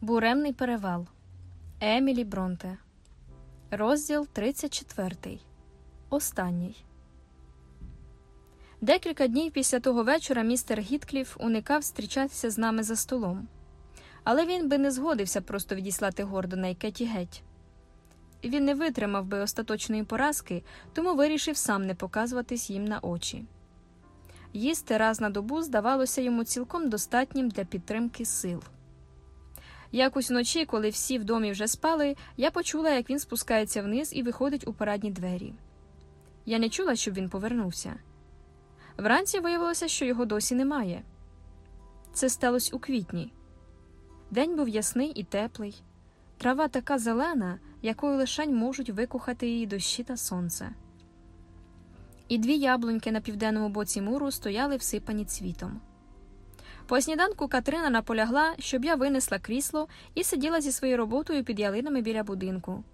Буремний перевал Емілі Бронте. Розділ 34. Останній. Декілька днів після того вечора містер Гіткліф уникав зустрічатися з нами за столом. Але він би не згодився просто відіслати Гордона і Кеті геть. Він не витримав би остаточної поразки, тому вирішив сам не показуватись їм на очі. Їсти раз на добу здавалося йому цілком достатнім для підтримки сил. Якось вночі, коли всі в домі вже спали, я почула, як він спускається вниз і виходить у парадні двері. Я не чула, щоб він повернувся. Вранці виявилося, що його досі немає. Це сталося у квітні. День був ясний і теплий, трава така зелена, якою лишень можуть викохати її дощі та сонце. І дві яблуньки на південному боці муру стояли всипані цвітом. По сніданку Катрина наполягла, щоб я винесла крісло і сиділа зі своєю роботою під ялинами біля будинку,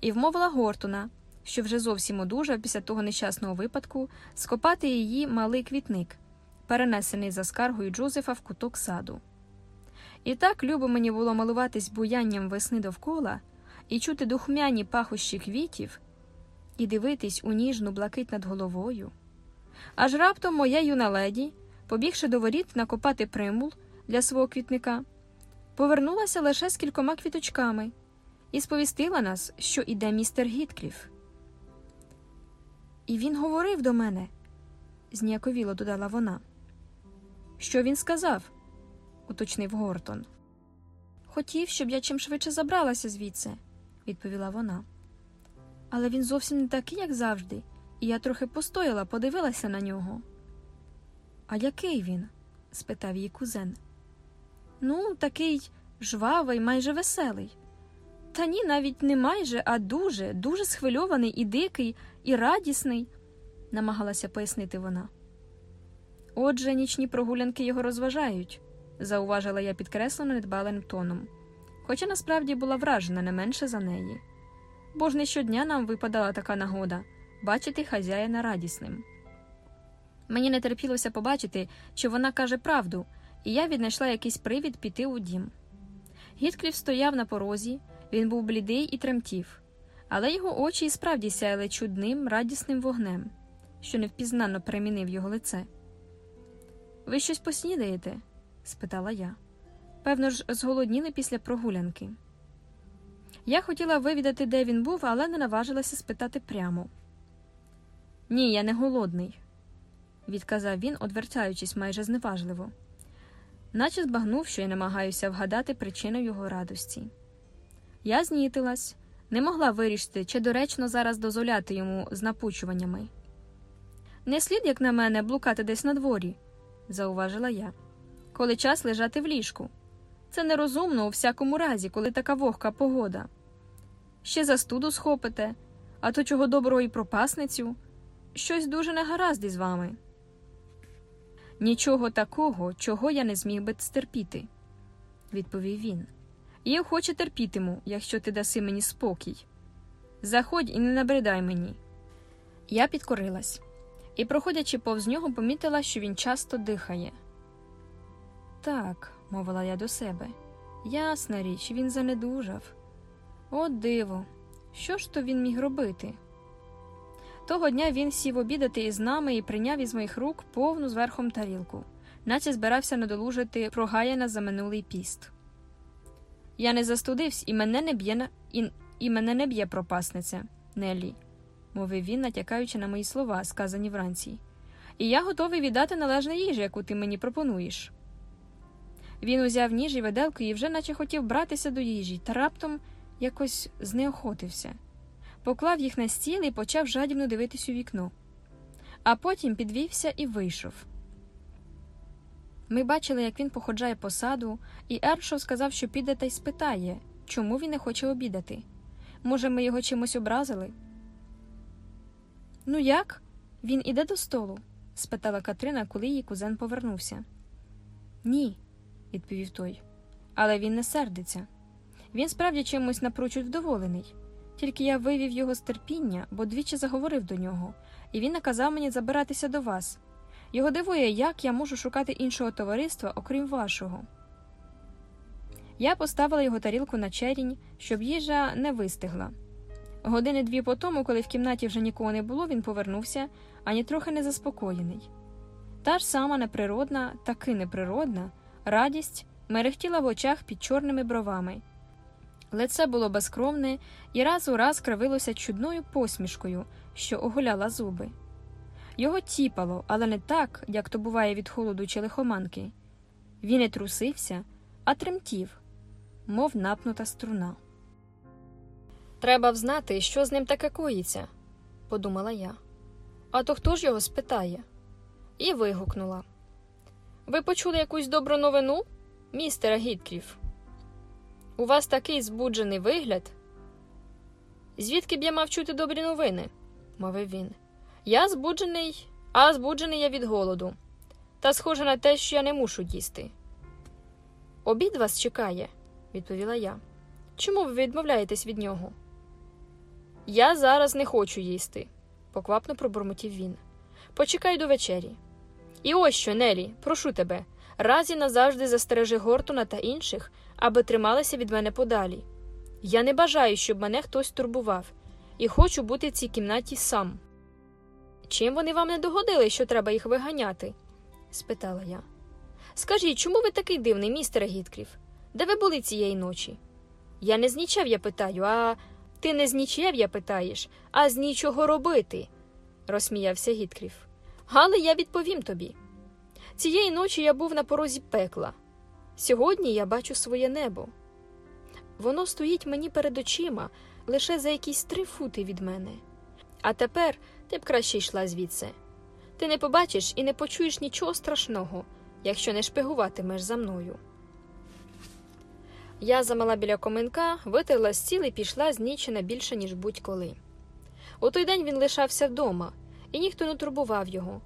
і вмовила Гортона, що вже зовсім одужав після того нещасного випадку, скопати її малий квітник, перенесений за скаргою Джозефа в куток саду. І так любо мені було малуватись буянням весни довкола і чути духмяні пахощі квітів, і дивитись у ніжну блакить над головою. Аж раптом моя юна леді побігши до воріт накопати примул для свого квітника, повернулася лише з кількома квіточками і сповістила нас, що іде містер Гіткліф. І він говорив до мене, зніяковіло додала вона. Що він сказав? уточнив Гортон. Хотів, щоб я чим швидше забралася звідси, відповіла вона. Але він зовсім не такий, як завжди, і я трохи постояла, подивилася на нього. А який він? спитав її кузен. Ну, такий жвавий, майже веселий. Та ні, навіть не майже, а дуже, дуже схвильований і дикий, і радісний, намагалася пояснити вона. Отже, нічні прогулянки його розважають, зауважила я підкреслено недбалим тоном, хоча насправді була вражена не менше за неї. Бо ж не щодня нам випадала така нагода бачити хазяїна радісним. Мені не терпілося побачити, чи вона каже правду, і я віднайшла якийсь привід піти у дім. Гіткліф стояв на порозі, він був блідий і тремтів, але його очі і справді сяяли чудним, радісним вогнем, що невпізнано перемінив його лице. Ви щось поснідаєте? спитала я. Певно ж, зголодніли після прогулянки. Я хотіла вивідати, де він був, але не наважилася спитати прямо. Ні, я не голодний відказав він, одвертаючись майже зневажливо, наче збагнув, що я намагаюся вгадати причину його радості. Я знітилась, не могла вирішити, чи доречно зараз дозволяти йому з напучуваннями. Не слід, як на мене, блукати десь на дворі, зауважила я, коли час лежати в ліжку. Це нерозумно у всякому разі, коли така вогка погода. Ще застуду схопите, а то чого доброго і пропасницю. Щось дуже негаразд із вами. Нічого такого, чого я не зміг би стерпіти, відповів він. І охоче терпітиму, якщо ти даси мені спокій. Заходь і не набридай мені. Я підкорилась і, проходячи повз нього, помітила, що він часто дихає. Так, мовила я до себе, ясна річ, він занедужав. О, диво, що ж то він міг робити? Того дня він сів обідати із нами і прийняв із моїх рук повну зверхом тарілку, наче збирався надолужити прогаяна за минулий піст. Я не застудився, і мене не б'є на... і... і мене не б'є пропасниця, Неллі, мовив він, натякаючи на мої слова, сказані вранці. І я готовий віддати належне їжі, яку ти мені пропонуєш. Він узяв ніж і виделку і вже наче хотів братися до їжі, та раптом якось знеохотився поклав їх на стіл і почав жадібно дивитись у вікно, а потім підвівся і вийшов. Ми бачили, як він походжає по саду, і Ершов сказав, що піде та й спитає, чому він не хоче обідати. Може, ми його чимось образили? Ну, як? Він іде до столу? спитала Катрина, коли її кузен повернувся. Ні, відповів той. Але він не сердиться. Він справді чимось напрочуд вдоволений. Тільки я вивів його з терпіння, бо двічі заговорив до нього, і він наказав мені забиратися до вас. Його дивує, як я можу шукати іншого товариства, окрім вашого. Я поставила його тарілку на черінь, щоб їжа не вистигла. Години дві по тому, коли в кімнаті вже нікого не було, він повернувся, ані трохи не заспокоєний. Та ж сама неприродна, таки неприродна, радість мерехтіла в очах під чорними бровами. Лице було безкровне і раз у раз кривилося чудною посмішкою, що оголяла зуби. Його тіпало, але не так, як то буває від холоду чи лихоманки. Він не трусився, а тремтів, мов напнута струна. Треба взнати, що з ним таке коїться, подумала я. А то хто ж його спитає? І вигукнула. Ви почули якусь добру новину, містера Гіткріф? У вас такий збуджений вигляд. Звідки б я мав чути добрі новини? мовив він. Я збуджений, а збуджений я від голоду. Та схоже на те, що я не мушу їсти. Обід вас чекає, відповіла я. Чому ви відмовляєтесь від нього? Я зараз не хочу їсти, поквапно пробурмотів він. Почекай до вечері. І ось що, Нелі, прошу тебе, раз і назавжди застережи Гортона та інших, аби трималися від мене подалі. Я не бажаю, щоб мене хтось турбував, і хочу бути в цій кімнаті сам. Чим вони вам не догодили, що треба їх виганяти? спитала я. Скажіть, чому ви такий дивний, містере Гіткріф? Де ви були цієї ночі? Я не знічав, я питаю, а ти не знічев, я питаєш, а з нічого робити, розсміявся Гіткріф. Але я відповім тобі. Цієї ночі я був на порозі пекла. Сьогодні я бачу своє небо. Воно стоїть мені перед очима лише за якісь три фути від мене. А тепер ти б краще йшла звідси. Ти не побачиш і не почуєш нічого страшного, якщо не шпигуватимеш за мною. Я замала біля коменка, витерла стіл і пішла знічена більше, ніж будь-коли. У той день він лишався вдома, і ніхто не турбував його,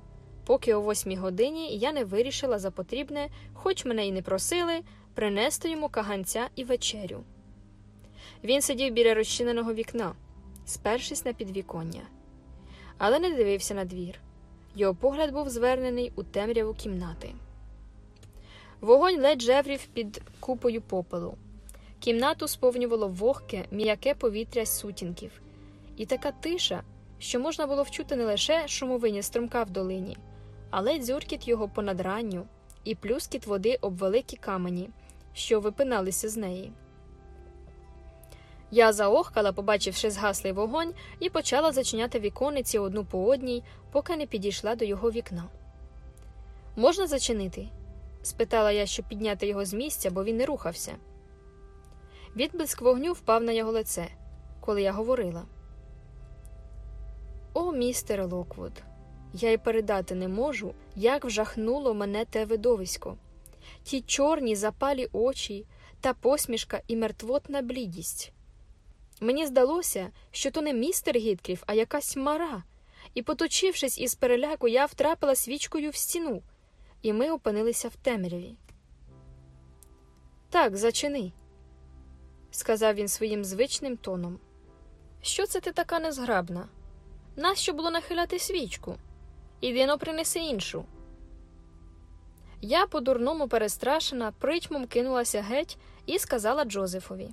поки о восьмій годині я не вирішила за потрібне, хоч мене й не просили, принести йому каганця і вечерю. Він сидів біля розчиненого вікна, спершись на підвіконня, але не дивився на двір. Його погляд був звернений у темряву кімнати. Вогонь ледь жеврів під купою попелу. Кімнату сповнювало вогке, м'яке повітря сутінків, і така тиша, що можна було вчути не лише шумовині струмка в долині, але дзюркіт його понад ранню і плюскіт води об великі камені, що випиналися з неї. Я заохкала, побачивши згаслий вогонь, і почала зачиняти вікониці одну по одній, поки не підійшла до його вікна. Можна зачинити? спитала я, щоб підняти його з місця, бо він не рухався. Відблиск вогню впав на його лице, коли я говорила. О, містер Локвуд, я й передати не можу, як вжахнуло мене те видовисько. Ті чорні запалі очі та посмішка і мертвотна блідість. Мені здалося, що то не містер Гіткліф, а якась мара, і, поточившись із переляку, я втрапила свічкою в стіну, і ми опинилися в темряві. Так, зачини, сказав він своїм звичним тоном. Що це ти така незграбна? Нащо було нахиляти свічку? Іди но принеси іншу. Я по дурному перестрашена, притьмом кинулася геть і сказала Джозефові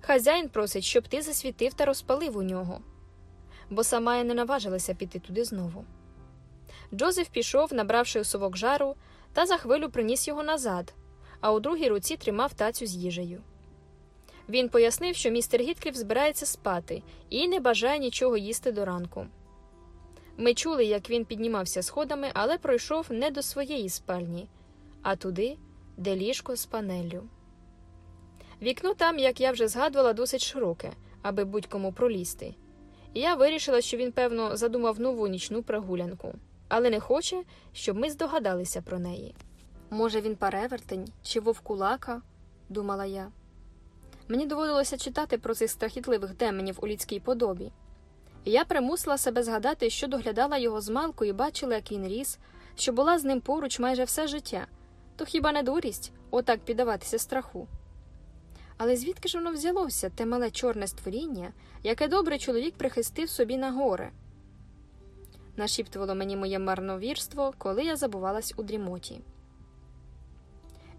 Хазяїн просить, щоб ти засвітив та розпалив у нього, бо сама я не наважилася піти туди знову. Джозеф пішов, набравши у совок жару, та за хвилю приніс його назад, а у другій руці тримав тацю з їжею. Він пояснив, що містер Гіткріф збирається спати і не бажає нічого їсти до ранку. Ми чули, як він піднімався сходами, але пройшов не до своєї спальні, а туди, де ліжко з панеллю. Вікно там, як я вже згадувала, досить широке, аби будь-кому пролізти. Я вирішила, що він, певно, задумав нову нічну прогулянку, але не хоче, щоб ми здогадалися про неї. Може, він перевертень чи вовкулака, думала я. Мені доводилося читати про цих страхітливих деменів у людській подобі. Я примусила себе згадати, що доглядала його змалку і бачила, як він ріс, що була з ним поруч майже все життя, то хіба не дурість отак піддаватися страху? Але звідки ж воно взялося, те мале чорне створіння, яке добрий чоловік прихистив собі на горе? Нашіптувало мені моє марновірство, коли я забувалась у дрімоті.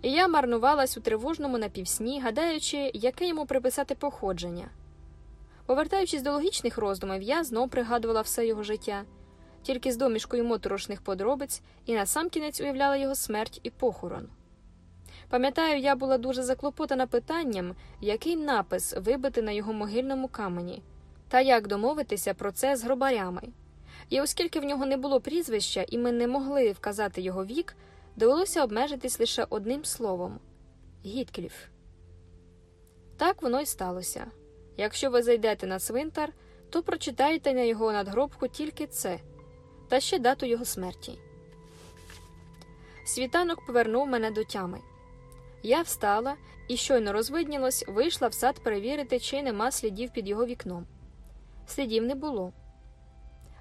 І я марнувалась у тривожному напівсні, гадаючи, яке йому приписати походження. Повертаючись до логічних роздумів, я знов пригадувала все його життя, тільки з домішкою моторошних подробиць і насамкінець уявляла його смерть і похорон. Пам'ятаю, я була дуже заклопотана питанням, який напис вибити на його могильному камені, та як домовитися про це з гробарями. І оскільки в нього не було прізвища, і ми не могли вказати його вік, довелося обмежитись лише одним словом Гіткліф. Так воно й сталося. Якщо ви зайдете на цвинтар, то прочитаєте на його надгробку тільки це та ще дату його смерті. Світанок повернув мене до тями. Я встала і, щойно розвиднілось, вийшла в сад перевірити, чи нема слідів під його вікном. Слідів не було.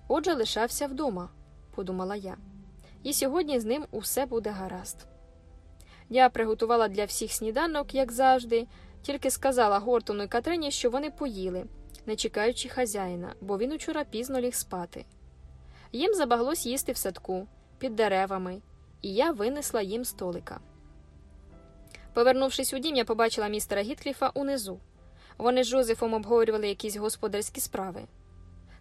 Отже, лишався вдома, подумала я, і сьогодні з ним усе буде гаразд. Я приготувала для всіх сніданок, як завжди, тільки сказала Гортону і Катрині, що вони поїли, не чекаючи хазяїна, бо він учора пізно ліг спати. Їм забаглось їсти в садку, під деревами, і я винесла їм столика. Повернувшись у дім, я побачила містера Гіткліфа унизу. Вони з Жозефом обговорювали якісь господарські справи.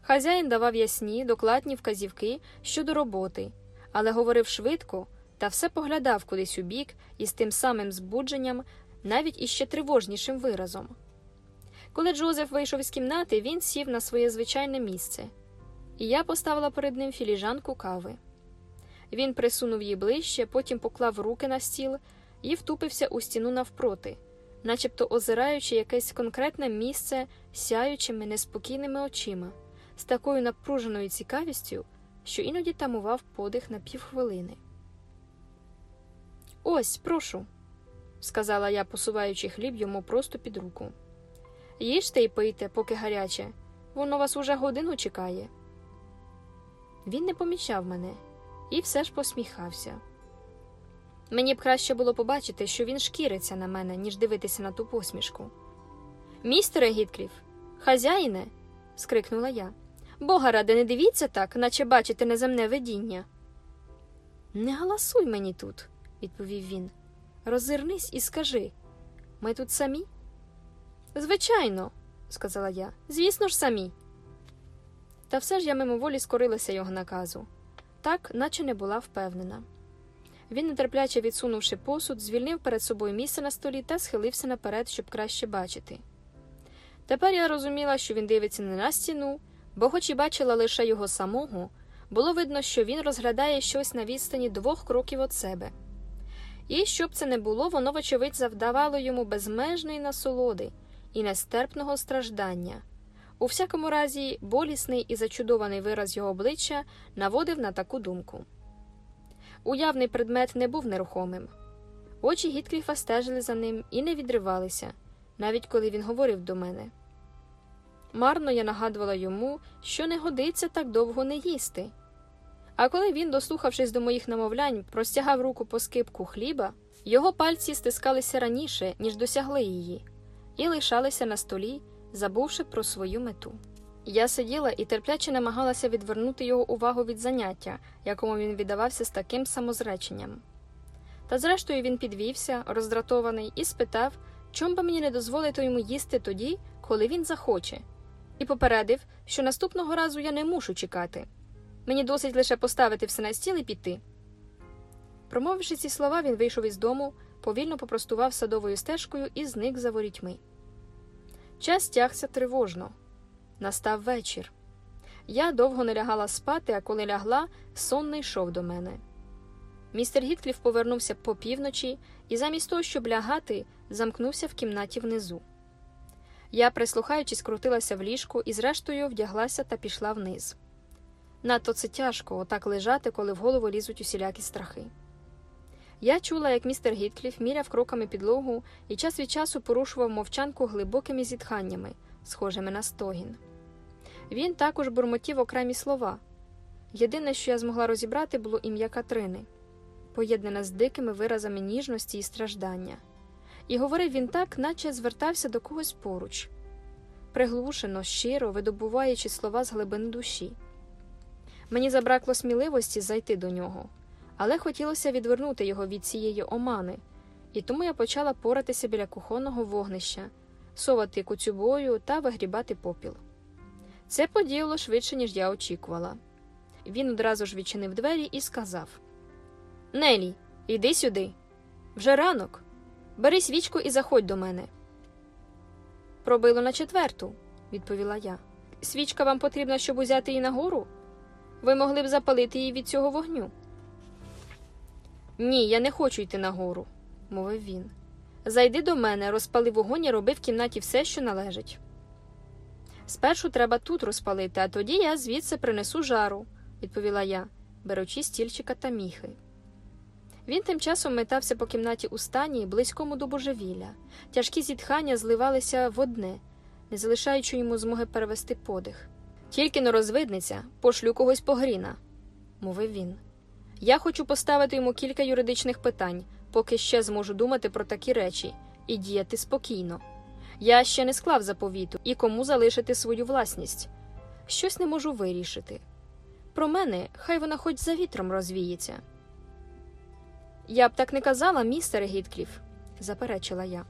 Хазяїн давав ясні, докладні вказівки щодо роботи, але говорив швидко та все поглядав кудись у бік із тим самим збудженням, навіть іще тривожнішим виразом. Коли Джозеф вийшов із кімнати, він сів на своє звичайне місце, і я поставила перед ним філіжанку кави. Він присунув її ближче, потім поклав руки на стіл і втупився у стіну навпроти, начебто озираючи якесь конкретне місце сяючими неспокійними очима, з такою напруженою цікавістю, що іноді тамував подих на півхвилини. Ось, прошу, сказала я, посуваючи хліб йому просто під руку. Їжте й пийте, поки гаряче, воно вас уже годину чекає. Він не помічав мене і все ж посміхався. Мені б краще було побачити, що він шкіриться на мене, ніж дивитися на ту посмішку. Містере Гіткліф, хазяїне. скрикнула я. Бога ради, не дивіться так, наче бачите неземне видіння. Не галасуй мені тут, відповів він. Роззирнись і скажи ми тут самі? Звичайно, сказала я. Звісно ж, самі. Та все ж я мимоволі скорилася його наказу, так, наче не була впевнена. Він, нетерпляче відсунувши посуд, звільнив перед собою місце на столі та схилився наперед, щоб краще бачити. Тепер я розуміла, що він дивиться не на стіну, бо, хоч і бачила лише його самого, було видно, що він розглядає щось на відстані двох кроків від себе. І щоб це не було, воно, вочевидь, завдавало йому безмежної насолоди і нестерпного страждання. У всякому разі, болісний і зачудований вираз його обличчя наводив на таку думку. Уявний предмет не був нерухомим. Очі Гіткліфа стежили за ним і не відривалися, навіть коли він говорив до мене. Марно я нагадувала йому, що не годиться так довго не їсти. А коли він, дослухавшись до моїх намовлянь, простягав руку по скипку хліба, його пальці стискалися раніше, ніж досягли її, і лишалися на столі, забувши про свою мету. Я сиділа і терпляче намагалася відвернути його увагу від заняття, якому він віддавався з таким самозреченням. Та зрештою він підвівся, роздратований, і спитав, чом би мені не дозволити йому їсти тоді, коли він захоче, і попередив, що наступного разу я не мушу чекати. Мені досить лише поставити все на стіл і піти. Промовивши ці слова, він вийшов із дому, повільно попростував садовою стежкою і зник за ворітьми. Час тягся тривожно. Настав вечір. Я довго не лягала спати, а коли лягла, сон не йшов до мене. Містер Гіткліф повернувся по півночі і, замість того, щоб лягати, замкнувся в кімнаті внизу. Я, прислухаючись, крутилася в ліжку і, зрештою, вдяглася та пішла вниз. Надто це тяжко отак лежати, коли в голову лізуть усілякі страхи. Я чула, як містер Гіткліф міряв кроками підлогу і час від часу порушував мовчанку глибокими зітханнями, схожими на стогін. Він також бурмотів окремі слова. Єдине, що я змогла розібрати, було ім'я Катрини, поєднане з дикими виразами ніжності і страждання. І говорив він так, наче звертався до когось поруч, приглушено, щиро видобуваючи слова з глибини душі. Мені забракло сміливості зайти до нього, але хотілося відвернути його від цієї омани, і тому я почала поратися біля кухонного вогнища, совати куцюбою та вигрібати попіл. Це подіяло швидше, ніж я очікувала. Він одразу ж відчинив двері і сказав: Нелі, йди сюди. Вже ранок. Бери свічку і заходь до мене. Пробило на четверту, відповіла я. Свічка вам потрібна, щоб узяти її нагору? Ви могли б запалити її від цього вогню. Ні, я не хочу йти нагору, мовив він. Зайди до мене, розпали вогонь і роби в кімнаті все, що належить. Спершу треба тут розпалити, а тоді я звідси принесу жару, відповіла я, беручи стільчика та міхи. Він тим часом метався по кімнаті у стані, близькому до божевілля. Тяжкі зітхання зливалися в одне, не залишаючи йому змоги перевести подих. Тільки но розвидниця, пошлю когось по гріна, мовив він. Я хочу поставити йому кілька юридичних питань, поки ще зможу думати про такі речі і діяти спокійно. Я ще не склав заповіту і кому залишити свою власність. Щось не можу вирішити. Про мене хай вона хоч за вітром розвіється. Я б так не казала, містере Гіткліф, заперечила я.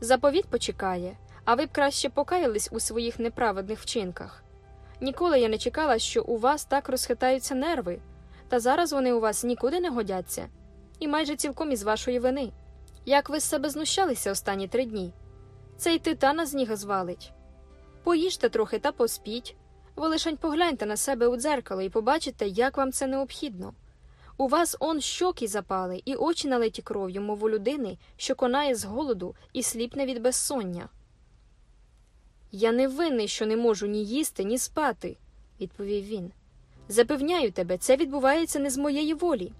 Заповіт почекає, а ви б краще покаялись у своїх неправедних вчинках. Ніколи я не чекала, що у вас так розхитаються нерви, та зараз вони у вас нікуди не годяться, і майже цілком із вашої вини. Як ви з себе знущалися останні три дні? Цей титана з ніга звалить. Поїжте трохи та поспіть, ви лишень погляньте на себе у дзеркало і побачите, як вам це необхідно. У вас он щоки запали, і очі налиті кров'ю, мов у людини, що конає з голоду і сліпне від безсоння. Я не винний, що не можу ні їсти, ні спати, відповів він. Запевняю тебе, це відбувається не з моєї волі.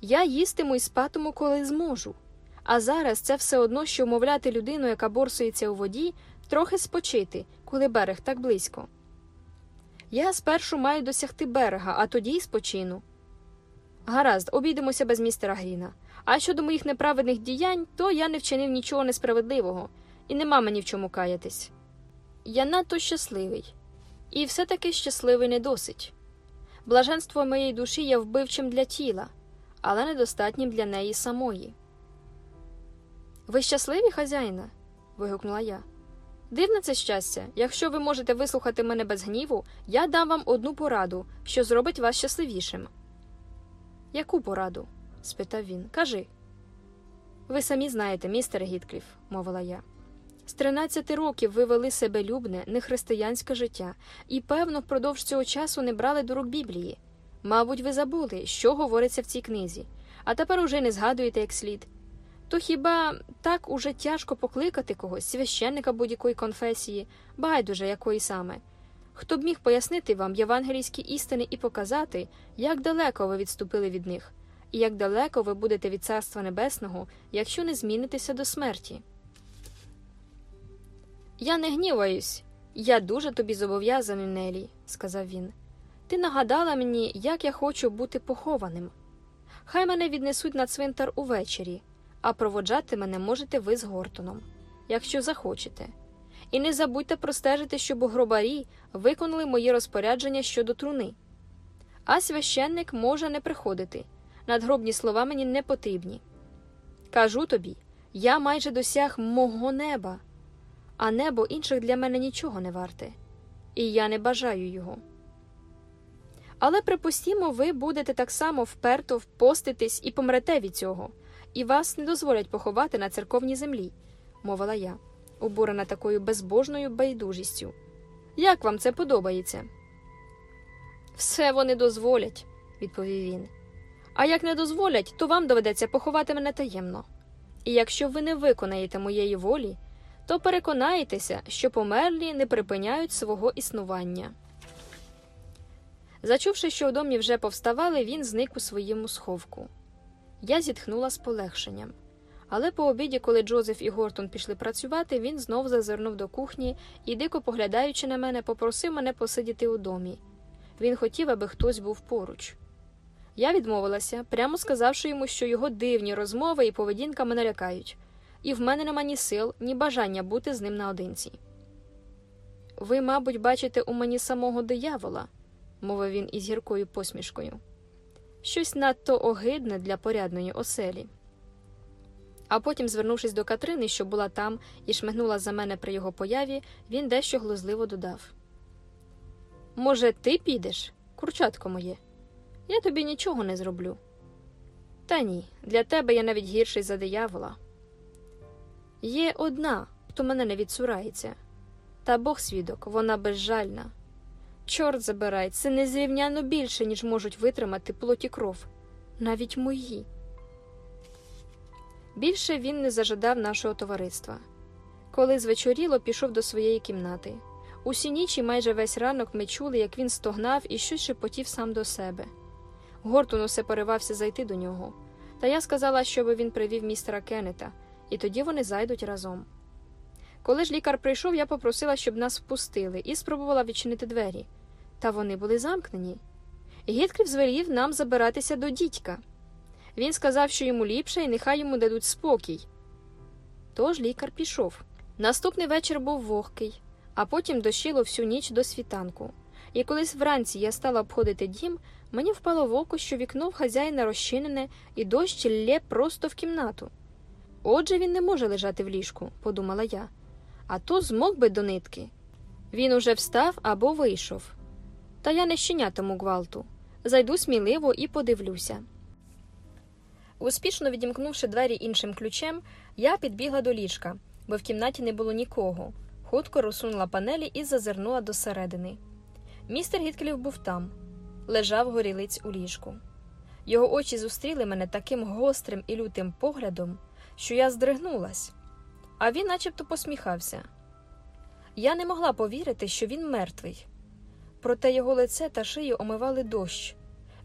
Я їстиму і спатиму, коли зможу. А зараз це все одно, що вмовляти людину, яка борсується у воді, трохи спочити, коли берег так близько. Я спершу маю досягти берега, а тоді й спочину. Гаразд, обійдемося без містера Гріна. А щодо моїх неправедних діянь, то я не вчинив нічого несправедливого, і нема мені в чому каятись. Я надто щасливий, і все таки щасливий не досить. Блаженство моєї душі є вбивчим для тіла, але недостатнім для неї самої. Ви щасливі, хазяїна? вигукнула я. Дивне це щастя. Якщо ви можете вислухати мене без гніву, я дам вам одну пораду, що зробить вас щасливішим. Яку пораду? спитав він. Кажи. Ви самі знаєте, містер Гіткліф, мовила я. З 13 років ви вели себе любне, нехристиянське життя, і, певно, впродовж цього часу не брали до рук Біблії. Мабуть, ви забули, що говориться в цій книзі, а тепер уже не згадуєте як слід. То хіба так уже тяжко покликати когось, священника будь-якої конфесії, байдуже якої саме? Хто б міг пояснити вам євангелійські істини і показати, як далеко ви відступили від них, і як далеко ви будете від Царства Небесного, якщо не змінитеся до смерті? Я не гніваюсь, я дуже тобі зобов'язаний, Нелі, сказав він. Ти нагадала мені, як я хочу бути похованим. Хай мене віднесуть на цвинтар увечері, а проводжати мене можете ви з Гортоном, якщо захочете. І не забудьте простежити, щоб гробарі виконали мої розпорядження щодо труни. А священник може не приходити. Надгробні слова мені не потрібні. Кажу тобі, я майже досяг мого неба, а небо інших для мене нічого не варте, і я не бажаю його. Але припустімо, ви будете так само вперто впоститись і помрете від цього, і вас не дозволять поховати на церковній землі, мовила я обурена такою безбожною байдужістю. Як вам це подобається? Все вони дозволять, відповів він. А як не дозволять, то вам доведеться поховати мене таємно. І якщо ви не виконаєте моєї волі, то переконаєтеся, що померлі не припиняють свого існування. Зачувши, що в домі вже повставали, він зник у своєму сховку. Я зітхнула з полегшенням. Але по обіді, коли Джозеф і Гортон пішли працювати, він знов зазирнув до кухні і, дико поглядаючи на мене, попросив мене посидіти у домі. Він хотів, аби хтось був поруч. Я відмовилася, прямо сказавши йому, що його дивні розмови і поведінка мене лякають, і в мене нема ні сил, ні бажання бути з ним наодинці. Ви, мабуть, бачите у мені самого диявола, мовив він із гіркою посмішкою. Щось надто огидне для порядної оселі. А потім, звернувшись до Катрини, що була там і шмигнула за мене при його появі, він дещо глузливо додав: Може, ти підеш, курчатко моє? Я тобі нічого не зроблю. Та ні, для тебе я навіть гірший за диявола. Є одна, хто мене не відсурається, та Бог свідок, вона безжальна. Чорт забирай, це незрівняно більше, ніж можуть витримати плоті кров, навіть мої. Більше він не зажадав нашого товариства. Коли звечоріло, пішов до своєї кімнати. Усі нічі майже весь ранок ми чули, як він стогнав і щось шепотів сам до себе. Гортон усе поривався зайти до нього, та я сказала, щоби він привів містера Кеннета, і тоді вони зайдуть разом. Коли ж лікар прийшов, я попросила, щоб нас впустили, і спробувала відчинити двері. Та вони були замкнені. Гіткрів звелів нам забиратися до дідька. Він сказав, що йому ліпше, і нехай йому дадуть спокій. Тож лікар пішов. Наступний вечір був вогкий, а потім дощило всю ніч до світанку. І колись вранці я стала обходити дім, мені впало в око, що вікно в хазяїна розчинене, і дощ лє просто в кімнату. Отже, він не може лежати в ліжку, подумала я, а то змог би до нитки. Він уже встав або вийшов. Та я не щенятиму гвалту. Зайду сміливо і подивлюся. Успішно відімкнувши двері іншим ключем, я підбігла до ліжка, бо в кімнаті не було нікого. Хутко розсунула панелі і зазирнула досередини. Містер Гітклів був там, лежав горілиць у ліжку. Його очі зустріли мене таким гострим і лютим поглядом, що я здригнулась, а він начебто посміхався. Я не могла повірити, що він мертвий. Проте його лице та шию омивали дощ.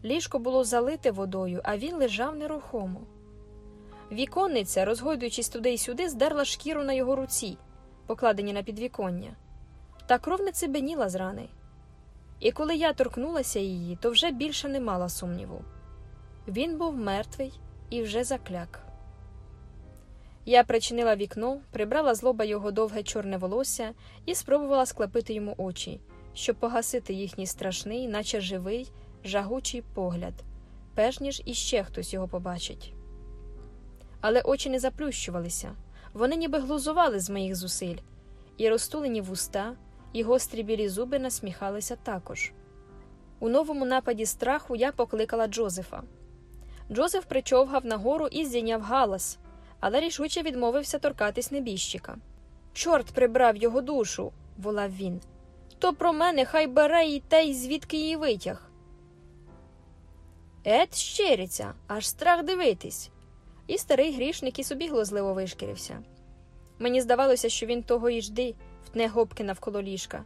Ліжко було залите водою, а він лежав нерухомо. Віконниця, розгойдуючись туди й сюди, здерла шкіру на його руці, покладені на підвіконня, та кров не цибеніла з рани. І коли я торкнулася її, то вже більше не мала сумніву. Він був мертвий і вже закляк. Я причинила вікно, прибрала злоба його довге чорне волосся і спробувала склепити йому очі, щоб погасити їхній страшний, наче живий, жагучий погляд, перш ніж іще хтось його побачить. Але очі не заплющувалися, вони ніби глузували з моїх зусиль, і розтулені вуста, і гострі білі зуби насміхалися також. У новому нападі страху я покликала Джозефа. Джозеф причовгав нагору і здійняв галас, але рішуче відмовився торкатись небіжчика. Чорт прибрав його душу, волав він. То про мене хай бере і те, й звідки її витяг. Ет щириться, аж страх дивитись. І старий грішник і собі глузливо вишкірився. Мені здавалося, що він того і жди, втне гопки навколо ліжка.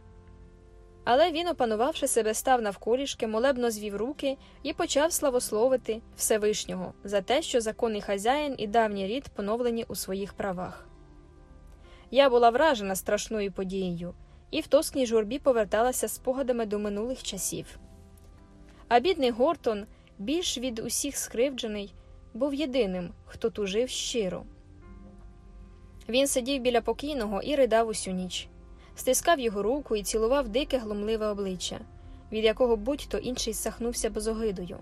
Але він, опанувавши себе, став навколішки, молебно звів руки і почав славословити Всевишнього за те, що законний хазяїн і давній рід поновлені у своїх правах. Я була вражена страшною подією, і в тоскній журбі поверталася спогадами до минулих часів. А бідний Гортон, більш від усіх скривджений, був єдиним, хто тужив щиро. Він сидів біля покійного і ридав усю ніч, стискав його руку і цілував дике глумливе обличчя, від якого будь-хто інший сахнувся безогидою,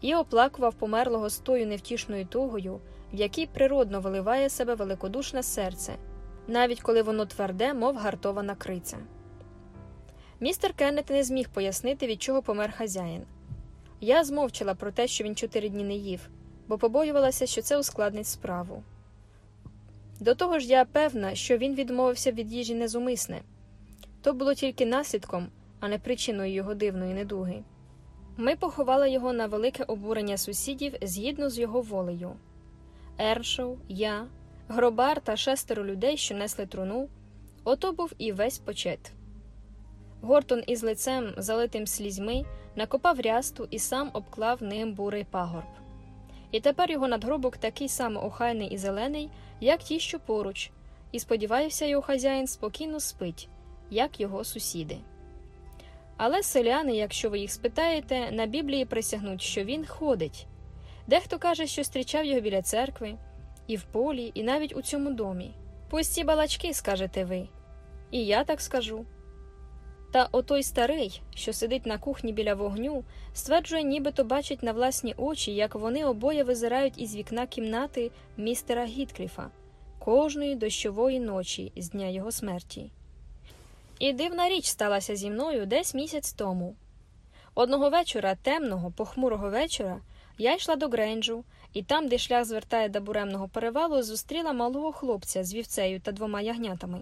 і оплакував померлого з тою невтішною тугою, в якій природно виливає себе великодушне серце, навіть коли воно тверде, мов гартована криця. Містер Кеннет не зміг пояснити, від чого помер хазяїн. Я змовчала про те, що він чотири дні не їв, бо побоювалася, що це ускладнить справу. До того ж, я певна, що він відмовився від їжі незумисне то було тільки наслідком, а не причиною його дивної недуги. Ми поховали його на велике обурення сусідів згідно з його волею. Ершоу, я, гробар та шестеро людей, що несли труну, ото був і весь почет. Гортон із лицем, залитим слізьми, накопав рясту і сам обклав ним бурий пагорб. І тепер його надгробок такий само охайний і зелений, як ті, що поруч, і сподіваюся, його хазяїн спокійно спить, як його сусіди. Але селяни, якщо ви їх спитаєте, на Біблії присягнуть, що він ходить. Дехто каже, що зустрічав його біля церкви, і в полі, і навіть у цьому домі. Пусті балачки, скажете ви. І я так скажу. Та отой старий, що сидить на кухні біля вогню, стверджує, нібито бачить на власні очі, як вони обоє визирають із вікна кімнати містера Гіткліфа кожної дощової ночі з дня його смерті. І дивна річ сталася зі мною десь місяць тому. Одного вечора, темного, похмурого вечора, я йшла до Гренджу, і там, де шлях звертає до буремного перевалу, зустріла малого хлопця з вівцею та двома ягнятами.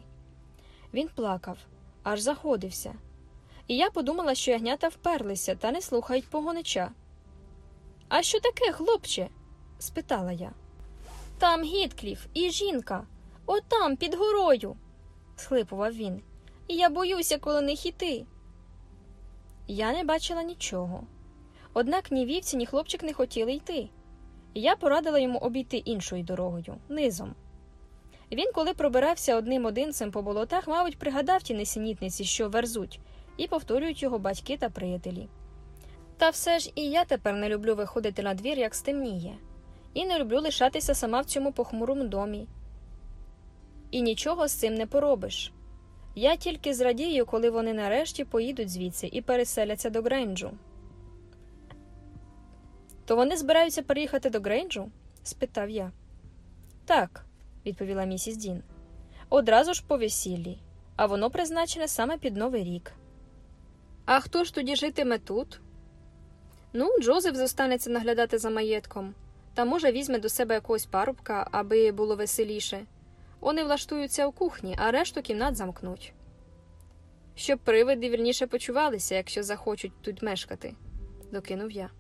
Він плакав, аж заходився. І я подумала, що ягнята вперлися та не слухають погонича. А що таке, хлопче? спитала я. Там Гіткліф і жінка, отам, під горою, схлипував він. І я боюся, коли них іти. Я не бачила нічого. Однак ні вівці, ні хлопчик не хотіли йти. Я порадила йому обійти іншою дорогою, низом. Він, коли пробирався одним одинцем по болотах, мабуть, пригадав ті несенітниці, що верзуть, і повторюють його батьки та приятелі. Та все ж і я тепер не люблю виходити на двір, як стемніє, і не люблю лишатися сама в цьому похмурому домі. І нічого з цим не поробиш. Я тільки зрадію, коли вони нарешті поїдуть звідси і переселяться до Грейнджу. То вони збираються переїхати до Грейнджу? спитав я. Так, відповіла місіс Дін. Одразу ж по весіллі, а воно призначене саме під Новий рік. А хто ж тоді житиме тут? Ну, Джозеф зостанеться наглядати за маєтком, та, може, візьме до себе якогось парубка, аби було веселіше. Вони влаштуються у кухні, а решту кімнат замкнуть. Щоб привиди вільніше почувалися, якщо захочуть тут мешкати, докинув я.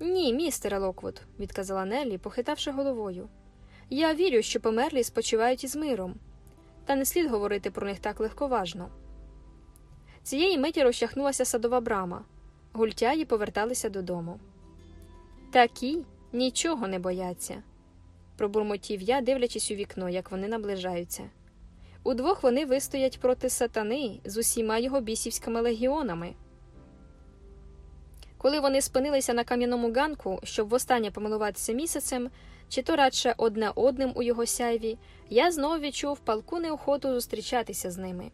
Ні, містере Локвуд, відказала Неллі, похитавши головою. Я вірю, що померлі спочивають із миром, та не слід говорити про них так легковажно. Цієї миті розчахнулася садова брама, гультяї поверталися додому. Такі нічого не бояться пробурмотів я, дивлячись у вікно, як вони наближаються. Удвох вони вистоять проти сатани з усіма його бісівськими легіонами. Коли вони спинилися на кам'яному ганку, щоб востаннє помилуватися місяцем, чи то радше одне одним у його сяйві, я знову відчув палку неохоту зустрічатися з ними.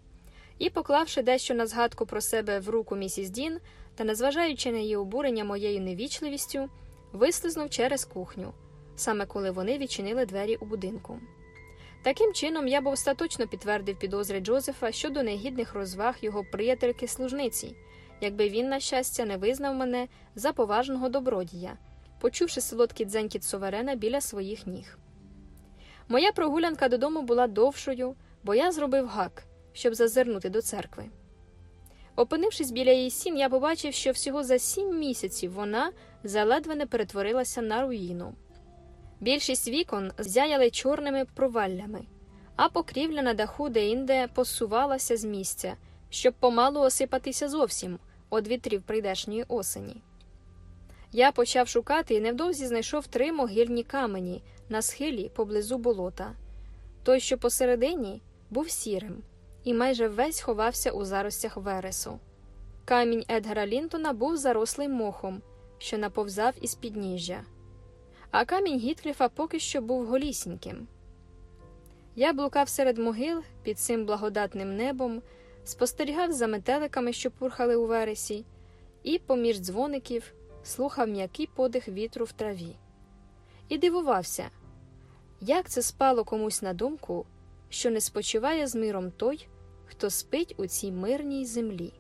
І, поклавши дещо на згадку про себе в руку місіс Дін та незважаючи на її обурення моєю невічливістю, вислизнув через кухню саме коли вони відчинили двері у будинку. Таким чином, я б остаточно підтвердив підозри Джозефа щодо негідних розваг його приятельки служниці, якби він, на щастя, не визнав мене за поважного добродія, почувши солодкий дзенькіт суверена біля своїх ніг. Моя прогулянка додому була довшою, бо я зробив гак, щоб зазирнути до церкви. Опинившись біля її сін, я побачив, що всього за сім місяців вона заледве не перетворилася на руїну. Більшість вікон зяяли чорними проваллями, а покрівля на даху деінде посувалася з місця, щоб помалу осипатися зовсім од вітрів прийдешньої осені. Я почав шукати і невдовзі знайшов три могильні камені на схилі поблизу болота. Той, що посередині, був сірим, і майже весь ховався у заростях вересу. Камінь Едгара Лінтона був зарослий мохом, що наповзав із підніжжя а камінь Гіткліфа поки що був голісіньким. Я блукав серед могил під цим благодатним небом, спостерігав за метеликами, що пурхали у вересі, і, поміж дзвоників, слухав м'який подих вітру в траві. І дивувався, як це спало комусь на думку, що не спочиває з миром той, хто спить у цій мирній землі.